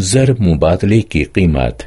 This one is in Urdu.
ضرب مبادلے کی قیمت۔